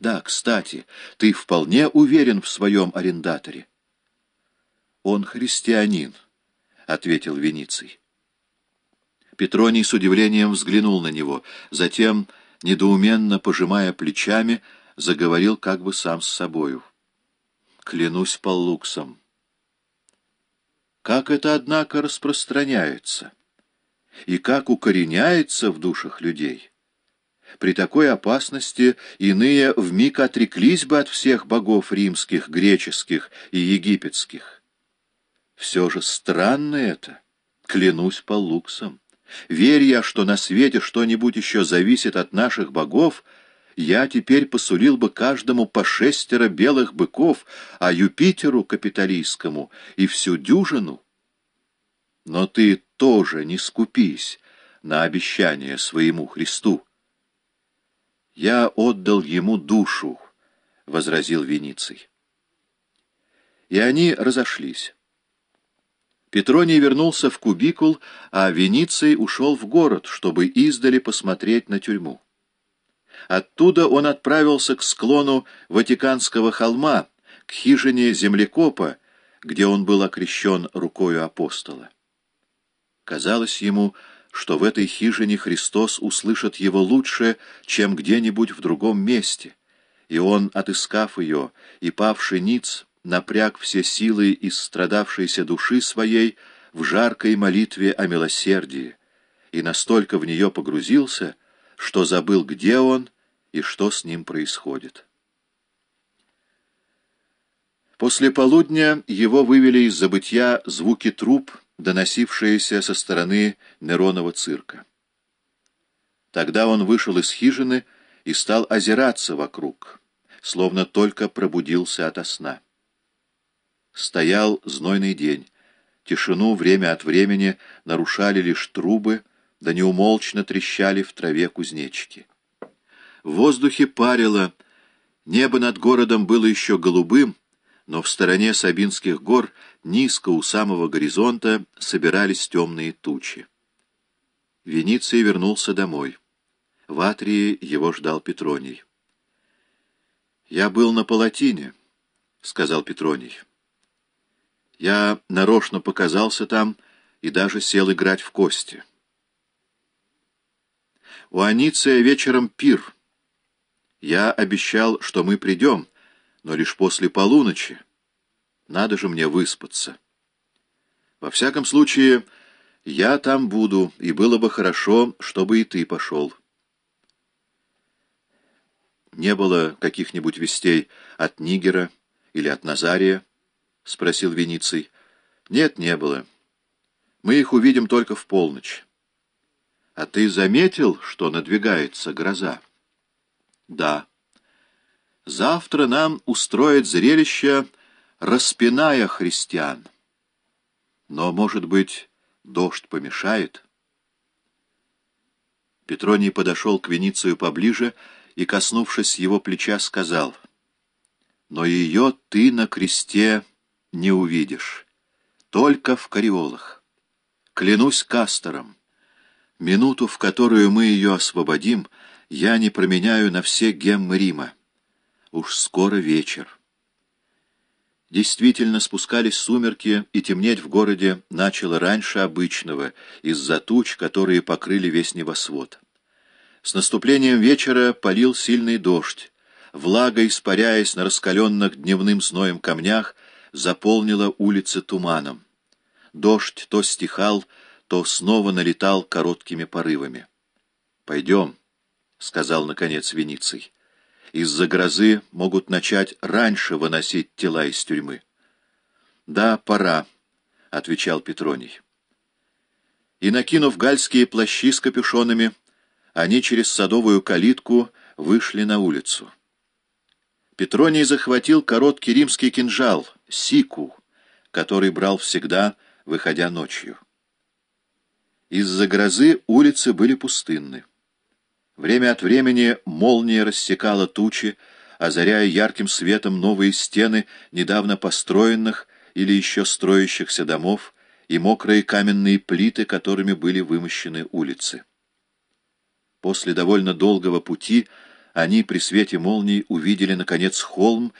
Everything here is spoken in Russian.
Да, кстати, ты вполне уверен в своем арендаторе. Он христианин, — ответил Вениций. Петроний с удивлением взглянул на него, затем, недоуменно пожимая плечами, заговорил как бы сам с собою. Клянусь Паллуксом. Как это, однако, распространяется и как укореняется в душах людей? При такой опасности иные вмиг отреклись бы от всех богов римских, греческих и египетских. Все же странно это, клянусь по луксам. Верь я, что на свете что-нибудь еще зависит от наших богов, я теперь посулил бы каждому по шестеро белых быков, а Юпитеру капиталистскому и всю дюжину. Но ты тоже не скупись на обещание своему Христу. «Я отдал ему душу», — возразил Вениций. И они разошлись. Петроний вернулся в кубикул, а Вениций ушел в город, чтобы издали посмотреть на тюрьму. Оттуда он отправился к склону Ватиканского холма, к хижине землекопа, где он был окрещен рукою апостола. Казалось ему, что в этой хижине Христос услышит его лучше, чем где-нибудь в другом месте, и он, отыскав ее и павший ниц, напряг все силы из страдавшейся души своей в жаркой молитве о милосердии, и настолько в нее погрузился, что забыл, где он и что с ним происходит. После полудня его вывели из забытья звуки труп, доносившиеся со стороны Неронова цирка. Тогда он вышел из хижины и стал озираться вокруг, словно только пробудился ото сна. Стоял знойный день. Тишину время от времени нарушали лишь трубы, да неумолчно трещали в траве кузнечики. В воздухе парило, небо над городом было еще голубым, но в стороне Сабинских гор, низко у самого горизонта, собирались темные тучи. Вениций вернулся домой. В Атрии его ждал Петроний. «Я был на палатине», — сказал Петроний. «Я нарочно показался там и даже сел играть в кости. У Аниция вечером пир. Я обещал, что мы придем, — но лишь после полуночи. Надо же мне выспаться. Во всяком случае, я там буду, и было бы хорошо, чтобы и ты пошел. Не было каких-нибудь вестей от Нигера или от Назария? — спросил Вениций. — Нет, не было. Мы их увидим только в полночь. А ты заметил, что надвигается гроза? — Да. Завтра нам устроят зрелище, распиная христиан. Но, может быть, дождь помешает? Петроний подошел к Веницию поближе и, коснувшись его плеча, сказал, «Но ее ты на кресте не увидишь, только в кариолах. Клянусь Кастором, минуту, в которую мы ее освободим, я не променяю на все геммы Рима. Уж скоро вечер. Действительно спускались сумерки, и темнеть в городе начало раньше обычного, из-за туч, которые покрыли весь небосвод. С наступлением вечера полил сильный дождь. Влага, испаряясь на раскаленных дневным зноем камнях, заполнила улицы туманом. Дождь то стихал, то снова налетал короткими порывами. «Пойдем», — сказал, наконец, Вениций из-за грозы могут начать раньше выносить тела из тюрьмы. «Да, пора», — отвечал Петроний. И, накинув гальские плащи с капюшонами, они через садовую калитку вышли на улицу. Петроний захватил короткий римский кинжал, сику, который брал всегда, выходя ночью. Из-за грозы улицы были пустынны. Время от времени молния рассекала тучи, озаряя ярким светом новые стены недавно построенных или еще строящихся домов и мокрые каменные плиты, которыми были вымощены улицы. После довольно долгого пути они при свете молний увидели, наконец, холм,